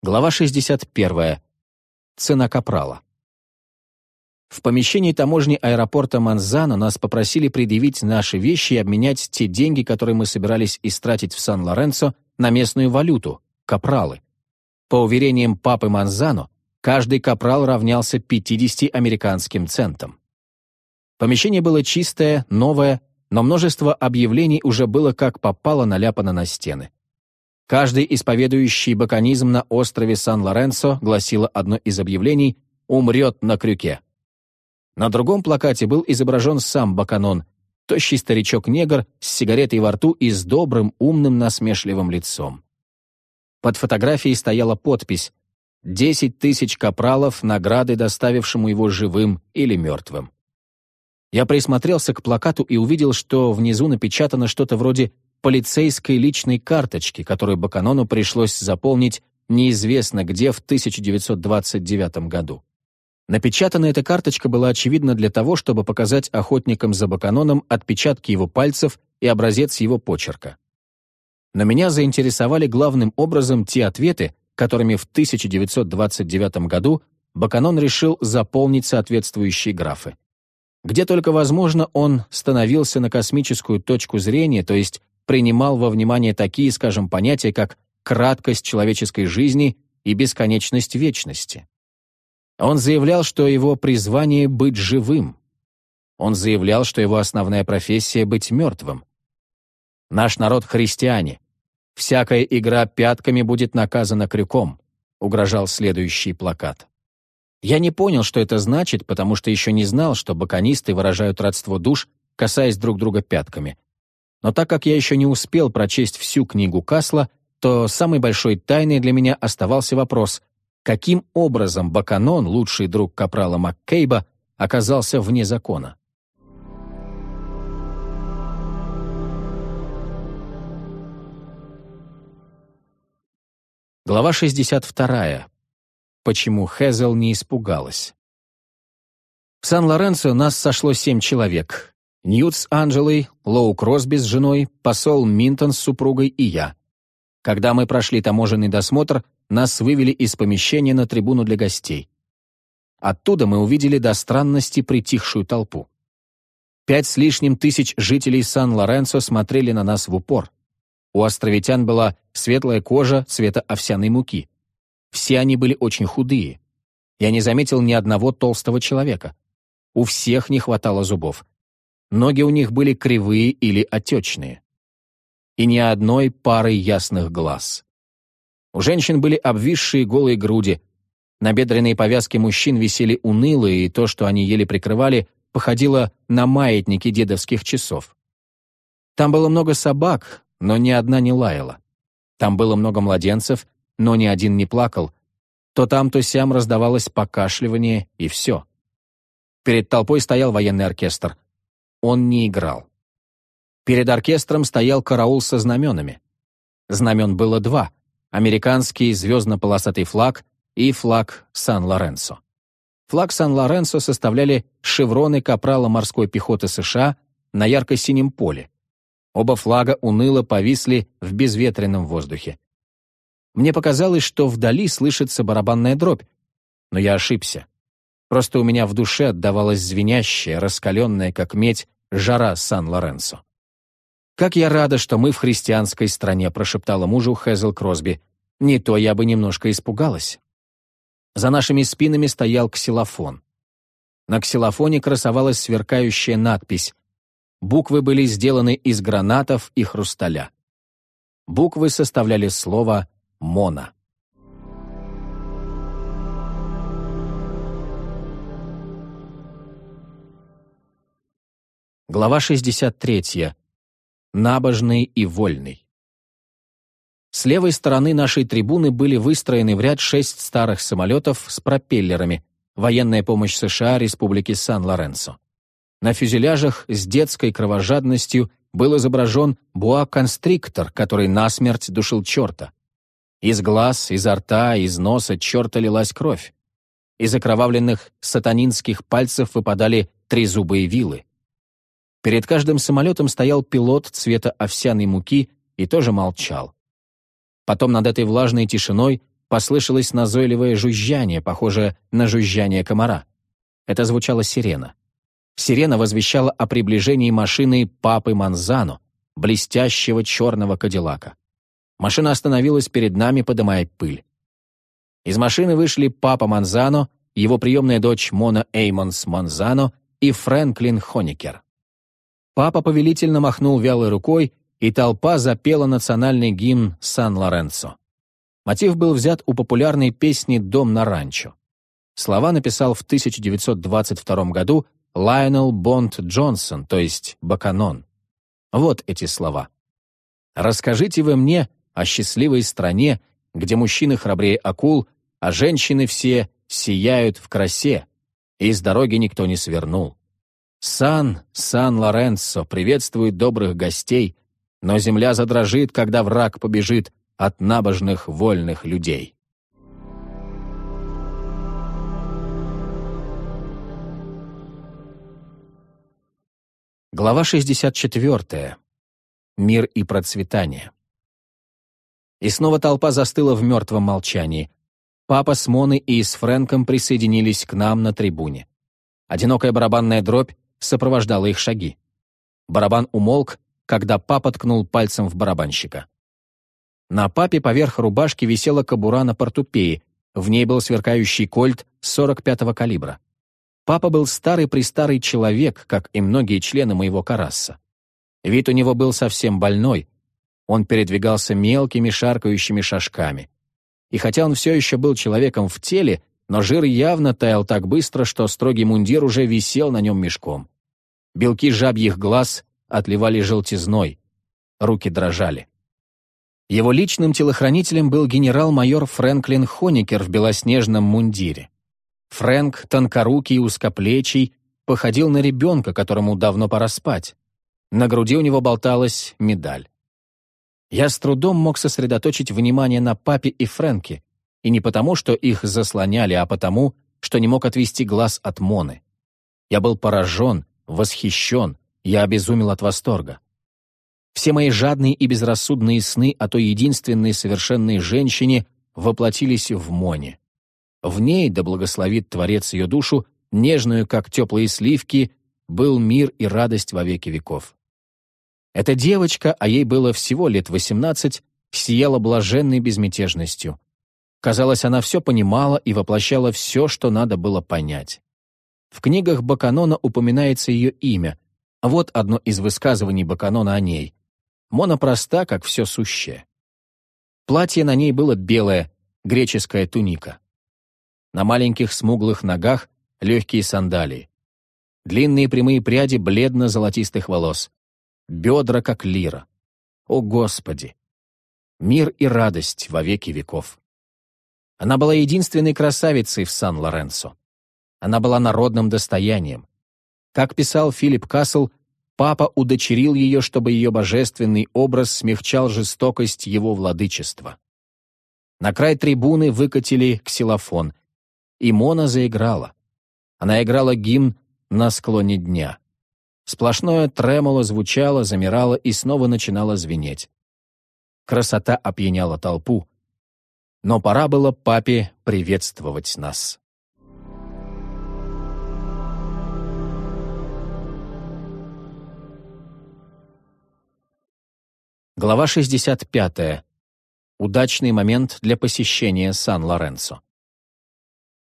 Глава 61. Цена капрала. В помещении таможни аэропорта Манзано нас попросили предъявить наши вещи и обменять те деньги, которые мы собирались истратить в Сан-Лоренцо, на местную валюту — капралы. По уверениям папы Манзано, каждый капрал равнялся 50 американским центам. Помещение было чистое, новое, но множество объявлений уже было как попало наляпано на стены. Каждый исповедующий баканизм на острове Сан-Лоренцо, гласило одно из объявлений, умрет на крюке. На другом плакате был изображен сам Баканон, тощий старичок-негр с сигаретой во рту и с добрым, умным, насмешливым лицом. Под фотографией стояла подпись «Десять тысяч капралов награды, доставившему его живым или мертвым». Я присмотрелся к плакату и увидел, что внизу напечатано что-то вроде полицейской личной карточки, которую Баканону пришлось заполнить неизвестно где в 1929 году. Напечатанная эта карточка была очевидна для того, чтобы показать охотникам за Баканоном отпечатки его пальцев и образец его почерка. Но меня заинтересовали главным образом те ответы, которыми в 1929 году Баканон решил заполнить соответствующие графы. Где только возможно, он становился на космическую точку зрения, то есть принимал во внимание такие, скажем, понятия, как краткость человеческой жизни и бесконечность вечности. Он заявлял, что его призвание — быть живым. Он заявлял, что его основная профессия — быть мертвым. «Наш народ — христиане. Всякая игра пятками будет наказана крюком», — угрожал следующий плакат. Я не понял, что это значит, потому что еще не знал, что баконисты выражают родство душ, касаясь друг друга пятками. Но так как я еще не успел прочесть всю книгу Касла, то самой большой тайной для меня оставался вопрос, каким образом Баканон, лучший друг капрала Маккейба, оказался вне закона. Глава 62. Почему Хезел не испугалась? В Сан-Лоренцо нас сошло семь человек. Ньют с Анджелой, Лоу Кросби с женой, посол Минтон с супругой и я. Когда мы прошли таможенный досмотр, нас вывели из помещения на трибуну для гостей. Оттуда мы увидели до странности притихшую толпу. Пять с лишним тысяч жителей Сан-Лоренцо смотрели на нас в упор. У островитян была светлая кожа цвета овсяной муки. Все они были очень худые. Я не заметил ни одного толстого человека. У всех не хватало зубов. Ноги у них были кривые или отечные. И ни одной пары ясных глаз. У женщин были обвисшие голые груди. На бедренные повязки мужчин висели унылые, и то, что они еле прикрывали, походило на маятники дедовских часов. Там было много собак, но ни одна не лаяла. Там было много младенцев, но ни один не плакал. То там, то сям раздавалось покашливание, и все. Перед толпой стоял военный оркестр — он не играл. Перед оркестром стоял караул со знаменами. Знамен было два — американский звездно-полосатый флаг и флаг Сан-Лоренцо. Флаг Сан-Лоренцо составляли шевроны капрала морской пехоты США на ярко-синем поле. Оба флага уныло повисли в безветренном воздухе. Мне показалось, что вдали слышится барабанная дробь, но я ошибся. Просто у меня в душе отдавалась звенящая, раскаленная, как медь, жара Сан-Лоренцо. «Как я рада, что мы в христианской стране», прошептала мужу Хэзл Кросби. «Не то я бы немножко испугалась». За нашими спинами стоял ксилофон. На ксилофоне красовалась сверкающая надпись. Буквы были сделаны из гранатов и хрусталя. Буквы составляли слово «мона». Глава 63. Набожный и вольный. С левой стороны нашей трибуны были выстроены в ряд шесть старых самолетов с пропеллерами, военная помощь США Республики Сан-Лоренцо. На фюзеляжах с детской кровожадностью был изображен буа-констриктор, который насмерть душил черта. Из глаз, изо рта, из носа черта лилась кровь. Из окровавленных сатанинских пальцев выпадали трезубые вилы. Перед каждым самолетом стоял пилот цвета овсяной муки и тоже молчал. Потом над этой влажной тишиной послышалось назойливое жужжание, похожее на жужжание комара. Это звучала сирена. Сирена возвещала о приближении машины папы Манзано, блестящего черного кадиллака. Машина остановилась перед нами, подымая пыль. Из машины вышли папа Манзано, его приемная дочь Мона Эймонс Манзано и Фрэнклин Хоникер. Папа повелительно махнул вялой рукой, и толпа запела национальный гимн Сан-Лоренцо. Мотив был взят у популярной песни «Дом на ранчо». Слова написал в 1922 году Лайонел Бонд Джонсон, то есть Баканон. Вот эти слова. «Расскажите вы мне о счастливой стране, где мужчины храбрее акул, а женщины все сияют в красе, и с дороги никто не свернул. Сан, Сан-Лоренцо приветствует добрых гостей, но земля задрожит, когда враг побежит от набожных вольных людей. Глава 64. Мир и процветание. И снова толпа застыла в мертвом молчании. Папа с Моной и с Фрэнком присоединились к нам на трибуне. Одинокая барабанная дробь сопровождала их шаги. Барабан умолк, когда папа ткнул пальцем в барабанщика. На папе поверх рубашки висела кобура на портупее, в ней был сверкающий кольт 45-го калибра. Папа был старый-престарый человек, как и многие члены моего карасса. Вид у него был совсем больной. Он передвигался мелкими шаркающими шажками. И хотя он все еще был человеком в теле, но жир явно таял так быстро, что строгий мундир уже висел на нем мешком. Белки жабьих глаз отливали желтизной, руки дрожали. Его личным телохранителем был генерал-майор Фрэнклин Хоникер в белоснежном мундире. Фрэнк, тонкорукий и узкоплечий, походил на ребенка, которому давно пора спать. На груди у него болталась медаль. Я с трудом мог сосредоточить внимание на папе и Фрэнке, и не потому, что их заслоняли, а потому, что не мог отвести глаз от Моны. Я был поражен, восхищен, я обезумел от восторга. Все мои жадные и безрассудные сны о той единственной совершенной женщине воплотились в Моне. В ней, да благословит Творец ее душу, нежную, как теплые сливки, был мир и радость во веки веков. Эта девочка, а ей было всего лет восемнадцать, сияла блаженной безмятежностью. Казалось, она все понимала и воплощала все, что надо было понять. В книгах Баканона упоминается ее имя. Вот одно из высказываний Баканона о ней. Мона проста, как все сущее. Платье на ней было белое, греческая туника. На маленьких смуглых ногах легкие сандалии. Длинные прямые пряди бледно-золотистых волос. Бедра, как лира. О, Господи! Мир и радость во веки веков. Она была единственной красавицей в Сан-Лоренцо. Она была народным достоянием. Как писал Филипп Кассел, папа удочерил ее, чтобы ее божественный образ смягчал жестокость его владычества. На край трибуны выкатили ксилофон, и Мона заиграла. Она играла гимн на склоне дня. Сплошное тремоло звучало, замирало и снова начинало звенеть. Красота опьяняла толпу, но пора было папе приветствовать нас. Глава 65. Удачный момент для посещения Сан-Лоренцо.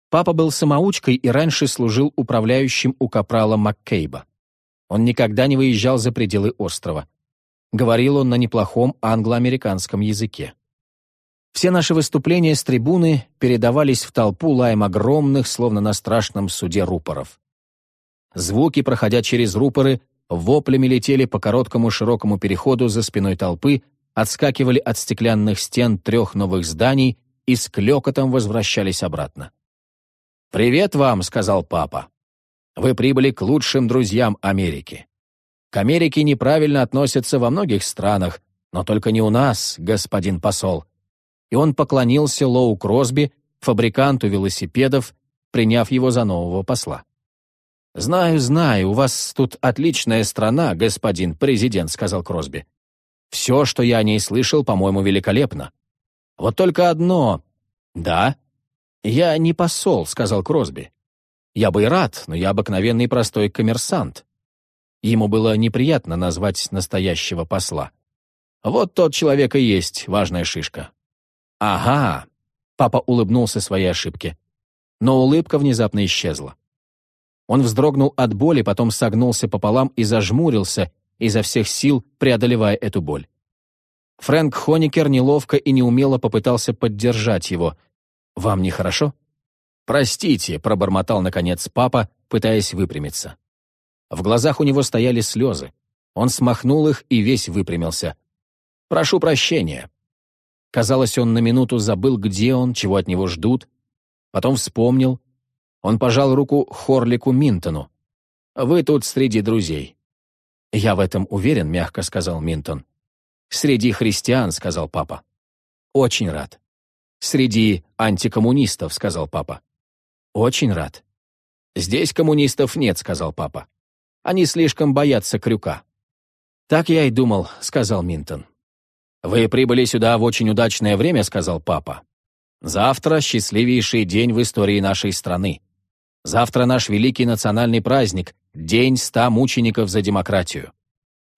Папа был самоучкой и раньше служил управляющим у капрала Маккейба. Он никогда не выезжал за пределы острова. Говорил он на неплохом англо-американском языке. Все наши выступления с трибуны передавались в толпу лаем огромных, словно на страшном суде рупоров. Звуки, проходя через рупоры, воплями летели по короткому широкому переходу за спиной толпы, отскакивали от стеклянных стен трех новых зданий и с клёкотом возвращались обратно. «Привет вам», — сказал папа. «Вы прибыли к лучшим друзьям Америки. К Америке неправильно относятся во многих странах, но только не у нас, господин посол и он поклонился Лоу Кросби, фабриканту велосипедов, приняв его за нового посла. «Знаю, знаю, у вас тут отличная страна, господин президент», — сказал Кросби. «Все, что я о ней слышал, по-моему, великолепно. Вот только одно. «Да». «Я не посол», — сказал Кросби. «Я бы и рад, но я обыкновенный простой коммерсант». Ему было неприятно назвать настоящего посла. «Вот тот человек и есть важная шишка». «Ага», — папа улыбнулся своей ошибке. Но улыбка внезапно исчезла. Он вздрогнул от боли, потом согнулся пополам и зажмурился, изо всех сил преодолевая эту боль. Фрэнк Хоникер неловко и неумело попытался поддержать его. «Вам нехорошо?» «Простите», — пробормотал наконец папа, пытаясь выпрямиться. В глазах у него стояли слезы. Он смахнул их и весь выпрямился. «Прошу прощения». Казалось, он на минуту забыл, где он, чего от него ждут. Потом вспомнил. Он пожал руку Хорлику Минтону. «Вы тут среди друзей». «Я в этом уверен», — мягко сказал Минтон. «Среди христиан», — сказал папа. «Очень рад». «Среди антикоммунистов», — сказал папа. «Очень рад». «Здесь коммунистов нет», — сказал папа. «Они слишком боятся крюка». «Так я и думал», — сказал Минтон. «Вы прибыли сюда в очень удачное время», — сказал папа. «Завтра счастливейший день в истории нашей страны. Завтра наш великий национальный праздник — День ста мучеников за демократию.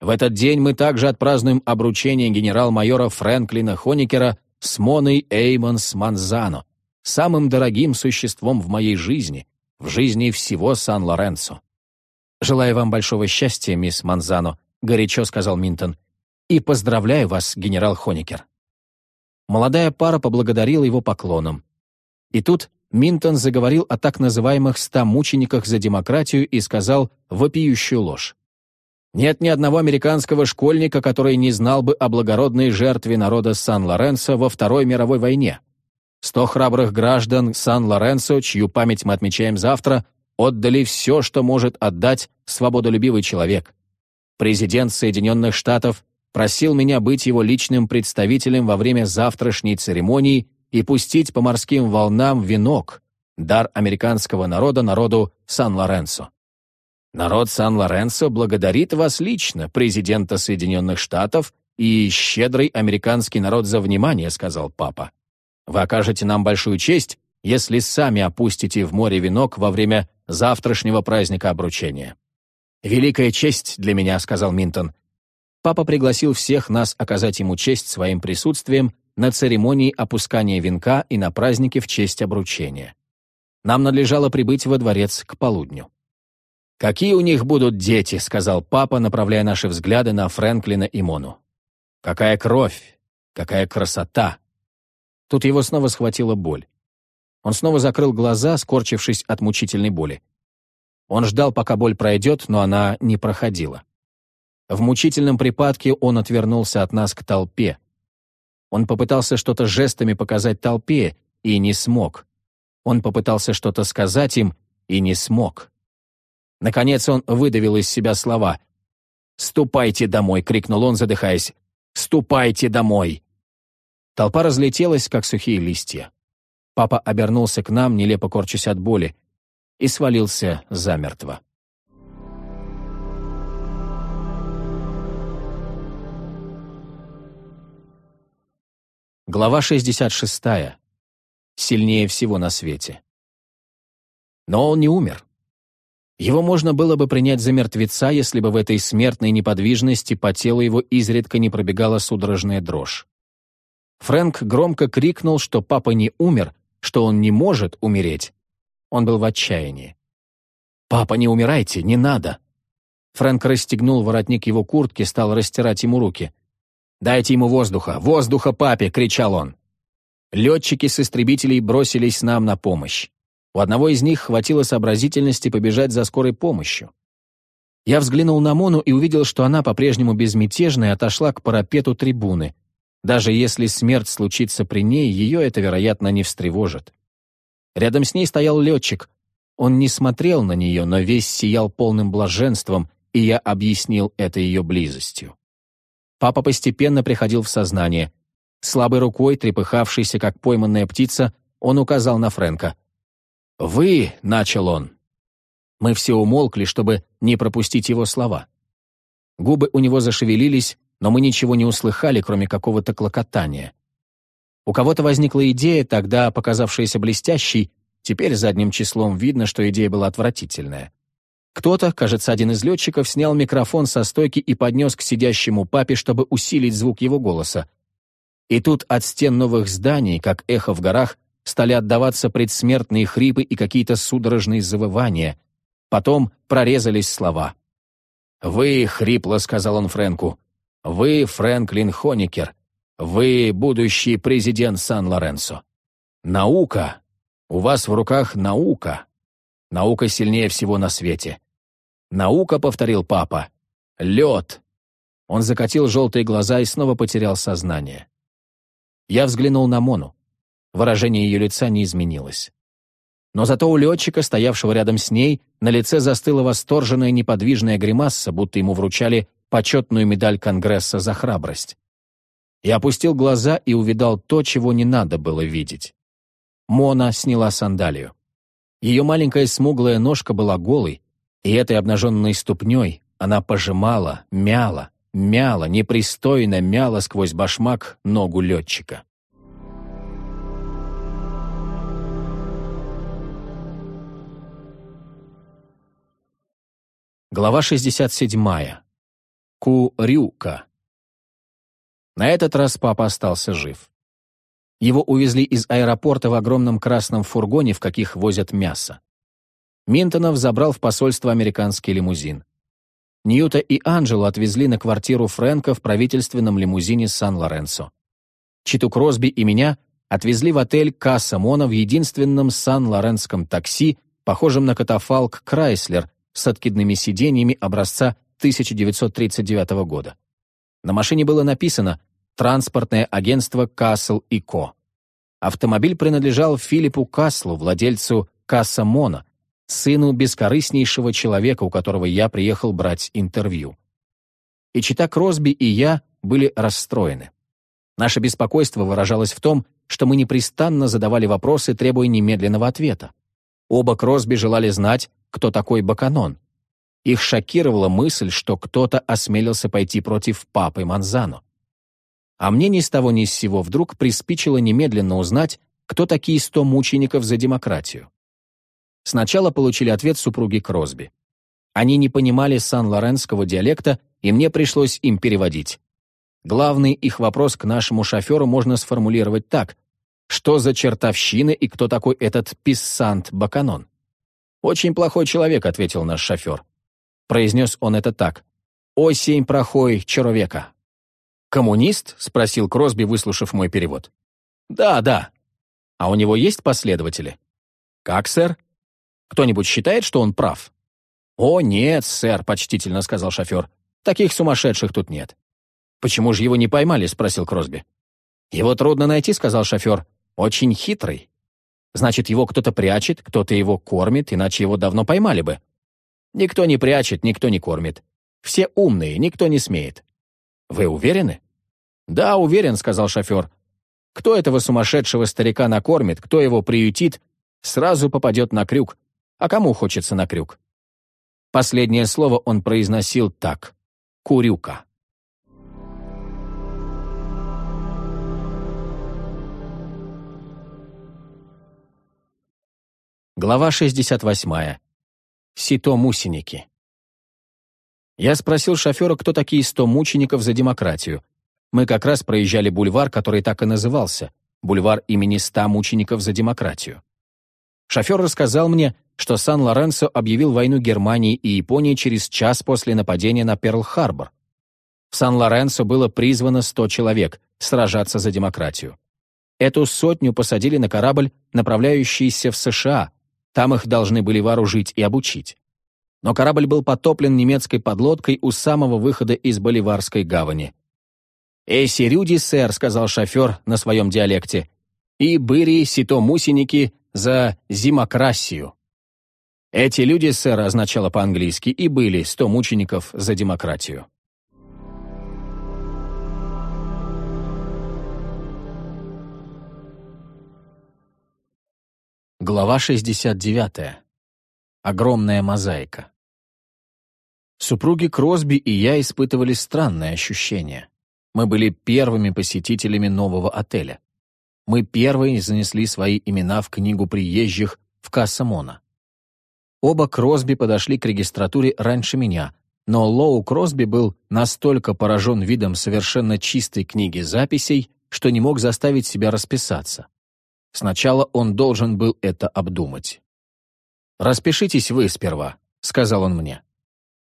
В этот день мы также отпразднуем обручение генерал-майора Фрэнклина Хоникера с Моной Эймонс Манзано, самым дорогим существом в моей жизни, в жизни всего Сан-Лоренцо. «Желаю вам большого счастья, мисс Манзано», — горячо сказал Минтон, «и поздравляю вас, генерал Хоникер». Молодая пара поблагодарила его поклоном. И тут Минтон заговорил о так называемых «ста мучениках за демократию» и сказал вопиющую ложь. Нет ни одного американского школьника, который не знал бы о благородной жертве народа Сан-Лоренсо во Второй мировой войне. Сто храбрых граждан Сан-Лоренсо, чью память мы отмечаем завтра, отдали все, что может отдать свободолюбивый человек. Президент Соединенных Штатов просил меня быть его личным представителем во время завтрашней церемонии и пустить по морским волнам венок, дар американского народа народу Сан-Лоренсо. Народ Сан-Лоренсо благодарит вас лично, президента Соединенных Штатов и щедрый американский народ за внимание», — сказал папа. «Вы окажете нам большую честь, если сами опустите в море венок во время завтрашнего праздника обручения». «Великая честь для меня», — сказал Минтон. Папа пригласил всех нас оказать ему честь своим присутствием на церемонии опускания венка и на празднике в честь обручения. Нам надлежало прибыть во дворец к полудню. «Какие у них будут дети?» — сказал папа, направляя наши взгляды на Фрэнклина и Мону. «Какая кровь! Какая красота!» Тут его снова схватила боль. Он снова закрыл глаза, скорчившись от мучительной боли. Он ждал, пока боль пройдет, но она не проходила. В мучительном припадке он отвернулся от нас к толпе. Он попытался что-то жестами показать толпе и не смог. Он попытался что-то сказать им и не смог. Наконец он выдавил из себя слова. «Ступайте домой!» — крикнул он, задыхаясь. «Ступайте домой!» Толпа разлетелась, как сухие листья. Папа обернулся к нам, нелепо корчась от боли, и свалился замертво. Глава 66. Сильнее всего на свете. Но он не умер. Его можно было бы принять за мертвеца, если бы в этой смертной неподвижности по телу его изредка не пробегала судорожная дрожь. Фрэнк громко крикнул, что папа не умер, что он не может умереть. Он был в отчаянии. «Папа, не умирайте, не надо!» Фрэнк расстегнул воротник его куртки, стал растирать ему руки. «Дайте ему воздуха! Воздуха папе!» — кричал он. Летчики с истребителей бросились нам на помощь. У одного из них хватило сообразительности побежать за скорой помощью. Я взглянул на Мону и увидел, что она по-прежнему безмятежно и отошла к парапету трибуны. Даже если смерть случится при ней, ее это, вероятно, не встревожит. Рядом с ней стоял летчик. Он не смотрел на нее, но весь сиял полным блаженством, и я объяснил это ее близостью. Папа постепенно приходил в сознание. Слабой рукой, трепыхавшейся, как пойманная птица, он указал на Фрэнка. «Вы», — начал он. Мы все умолкли, чтобы не пропустить его слова. Губы у него зашевелились, но мы ничего не услыхали, кроме какого-то клокотания. У кого-то возникла идея, тогда показавшаяся блестящей, теперь задним числом видно, что идея была отвратительная. Кто-то, кажется, один из летчиков, снял микрофон со стойки и поднес к сидящему папе, чтобы усилить звук его голоса. И тут от стен новых зданий, как эхо в горах, стали отдаваться предсмертные хрипы и какие-то судорожные завывания. Потом прорезались слова. «Вы, — хрипло сказал он Фрэнку, — вы Фрэнклин Хоникер, вы будущий президент Сан-Лоренсо. Наука, у вас в руках наука. Наука сильнее всего на свете. Наука, — повторил папа, — лед». Он закатил желтые глаза и снова потерял сознание. Я взглянул на Мону. Выражение ее лица не изменилось. Но зато у летчика, стоявшего рядом с ней, на лице застыла восторженная неподвижная гримаса, будто ему вручали почетную медаль Конгресса за храбрость. Я опустил глаза и увидал то, чего не надо было видеть. Мона сняла сандалию. Ее маленькая смуглая ножка была голой, и этой обнаженной ступней она пожимала, мяла, мяла, непристойно мяла сквозь башмак ногу летчика. Глава 67. Курюка. На этот раз папа остался жив. Его увезли из аэропорта в огромном красном фургоне, в каких возят мясо. Минтонов забрал в посольство американский лимузин. Ньюта и Анджелу отвезли на квартиру Фрэнка в правительственном лимузине Сан-Лоренсо. Читу Кросби и меня отвезли в отель Касса Мона в единственном сан-лоренском такси, похожем на катафалк «Крайслер» с откидными сиденьями образца 1939 года. На машине было написано «Транспортное агентство Касл и Ко». Автомобиль принадлежал Филиппу Каслу, владельцу Касса Мона, сыну бескорыстнейшего человека, у которого я приехал брать интервью. И чита Кросби и я были расстроены. Наше беспокойство выражалось в том, что мы непрестанно задавали вопросы, требуя немедленного ответа. Оба Кросби желали знать, кто такой Баканон. Их шокировала мысль, что кто-то осмелился пойти против папы Манзано. А мне ни с того ни с сего вдруг приспичило немедленно узнать, кто такие сто мучеников за демократию. Сначала получили ответ супруги Кросби. Они не понимали сан-лоренского диалекта, и мне пришлось им переводить. Главный их вопрос к нашему шоферу можно сформулировать так. Что за чертовщина и кто такой этот писсант Баканон? «Очень плохой человек», — ответил наш шофер. Произнес он это так. «Осень прохой человека». «Коммунист?» — спросил Кросби, выслушав мой перевод. «Да, да. А у него есть последователи?» «Как, сэр?» Кто-нибудь считает, что он прав?» «О, нет, сэр», — почтительно сказал шофер. «Таких сумасшедших тут нет». «Почему же его не поймали?» — спросил Кросби. «Его трудно найти», — сказал шофер. «Очень хитрый. Значит, его кто-то прячет, кто-то его кормит, иначе его давно поймали бы». «Никто не прячет, никто не кормит. Все умные, никто не смеет». «Вы уверены?» «Да, уверен», — сказал шофер. «Кто этого сумасшедшего старика накормит, кто его приютит, сразу попадет на крюк, а кому хочется на крюк? Последнее слово он произносил так. Курюка. Глава 68. Сито-мусеники. Я спросил шофера, кто такие сто мучеников за демократию. Мы как раз проезжали бульвар, который так и назывался, бульвар имени ста мучеников за демократию. Шофер рассказал мне, что Сан-Лоренсо объявил войну Германии и Японии через час после нападения на Перл-Харбор. В Сан-Лоренсо было призвано 100 человек сражаться за демократию. Эту сотню посадили на корабль, направляющийся в США. Там их должны были вооружить и обучить. Но корабль был потоплен немецкой подлодкой у самого выхода из Боливарской гавани. «Эси рюди, сэр», — сказал шофер на своем диалекте, «и быри сито-мусеники за зимокрасию». Эти люди, сэр, означало по-английски, и были сто мучеников за демократию. Глава 69. Огромная мозаика. Супруги Кросби и я испытывали странное ощущение. Мы были первыми посетителями нового отеля. Мы первые занесли свои имена в книгу приезжих в Кассамона. Оба Кросби подошли к регистратуре раньше меня, но Лоу Кросби был настолько поражен видом совершенно чистой книги записей, что не мог заставить себя расписаться. Сначала он должен был это обдумать. «Распишитесь вы сперва», — сказал он мне.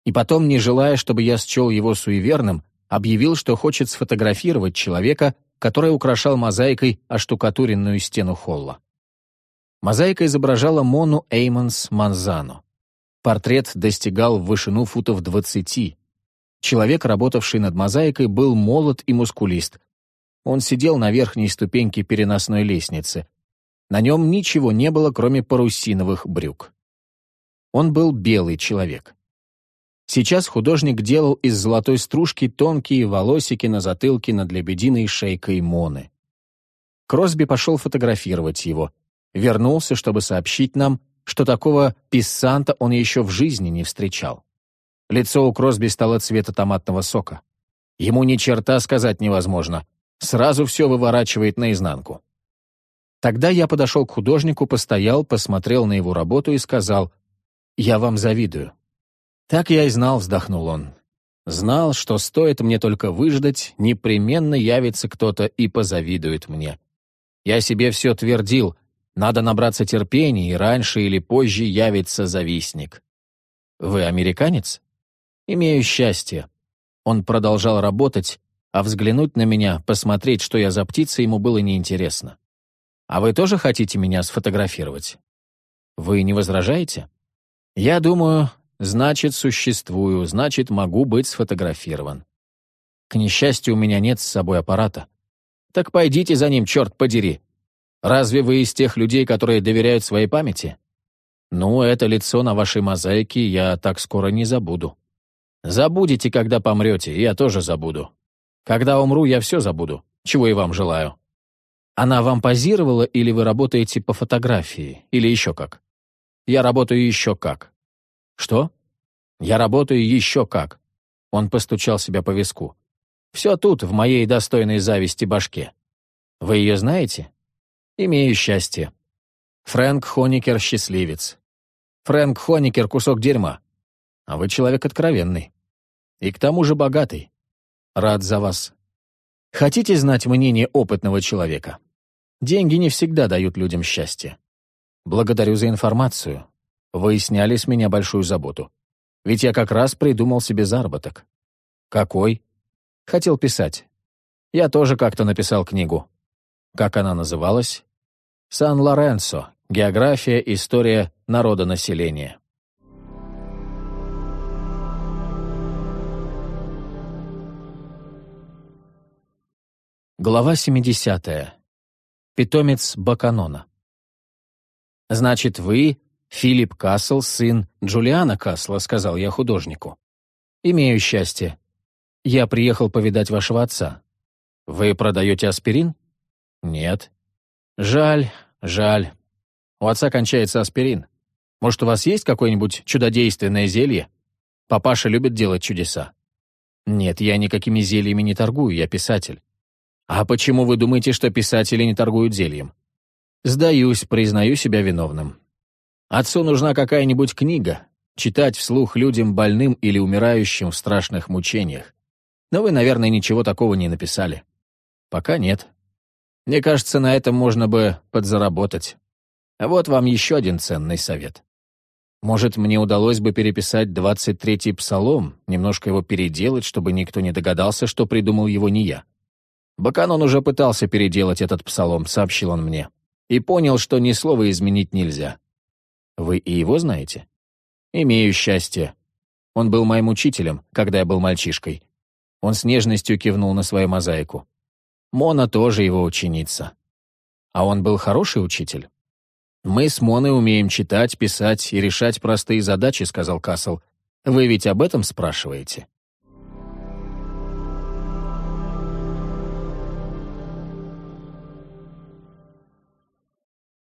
И потом, не желая, чтобы я счел его суеверным, объявил, что хочет сфотографировать человека, который украшал мозаикой оштукатуренную стену холла. Мозаика изображала Мону Эймонс Манзано. Портрет достигал в вышину футов двадцати. Человек, работавший над мозаикой, был молод и мускулист. Он сидел на верхней ступеньке переносной лестницы. На нем ничего не было, кроме парусиновых брюк. Он был белый человек. Сейчас художник делал из золотой стружки тонкие волосики на затылке над лебединой шейкой Моны. Кросби пошел фотографировать его. Вернулся, чтобы сообщить нам, что такого писсанта он еще в жизни не встречал. Лицо у Кросби стало цвета томатного сока. Ему ни черта сказать невозможно. Сразу все выворачивает наизнанку. Тогда я подошел к художнику, постоял, посмотрел на его работу и сказал, «Я вам завидую. «Так я и знал», — вздохнул он. «Знал, что стоит мне только выждать, непременно явится кто-то и позавидует мне. Я себе все твердил, надо набраться терпения, и раньше или позже явится завистник». «Вы американец?» «Имею счастье». Он продолжал работать, а взглянуть на меня, посмотреть, что я за птица, ему было неинтересно. «А вы тоже хотите меня сфотографировать?» «Вы не возражаете?» «Я думаю, Значит, существую, значит, могу быть сфотографирован. К несчастью, у меня нет с собой аппарата. Так пойдите за ним, черт подери. Разве вы из тех людей, которые доверяют своей памяти? Ну, это лицо на вашей мозаике я так скоро не забуду. Забудете, когда помрете, я тоже забуду. Когда умру, я все забуду, чего и вам желаю. Она вам позировала, или вы работаете по фотографии, или еще как? Я работаю еще как. «Что? Я работаю еще как». Он постучал себя по виску. «Все тут, в моей достойной зависти башке. Вы ее знаете?» «Имею счастье. Фрэнк Хоникер — счастливец. Фрэнк Хоникер — кусок дерьма. А вы человек откровенный. И к тому же богатый. Рад за вас. Хотите знать мнение опытного человека? Деньги не всегда дают людям счастье. Благодарю за информацию. Вы сняли с меня большую заботу. Ведь я как раз придумал себе заработок. Какой? Хотел писать. Я тоже как-то написал книгу. Как она называлась? «Сан-Лоренцо. География, история народонаселения». Глава 70. Питомец Баканона. «Значит, вы «Филипп Кассел, сын Джулиана Кассела», — сказал я художнику. «Имею счастье. Я приехал повидать вашего отца. Вы продаете аспирин?» «Нет». «Жаль, жаль. У отца кончается аспирин. Может, у вас есть какое-нибудь чудодейственное зелье? Папаша любит делать чудеса». «Нет, я никакими зельями не торгую, я писатель». «А почему вы думаете, что писатели не торгуют зельем?» «Сдаюсь, признаю себя виновным. Отцу нужна какая-нибудь книга, читать вслух людям больным или умирающим в страшных мучениях. Но вы, наверное, ничего такого не написали. Пока нет. Мне кажется, на этом можно бы подзаработать. А вот вам еще один ценный совет. Может, мне удалось бы переписать 23-й псалом, немножко его переделать, чтобы никто не догадался, что придумал его не я. Баканон уже пытался переделать этот псалом, сообщил он мне, и понял, что ни слова изменить нельзя. Вы и его знаете? Имею счастье. Он был моим учителем, когда я был мальчишкой. Он с нежностью кивнул на свою мозаику. Мона тоже его ученица. А он был хороший учитель? «Мы с Моной умеем читать, писать и решать простые задачи», — сказал Кассел. «Вы ведь об этом спрашиваете?»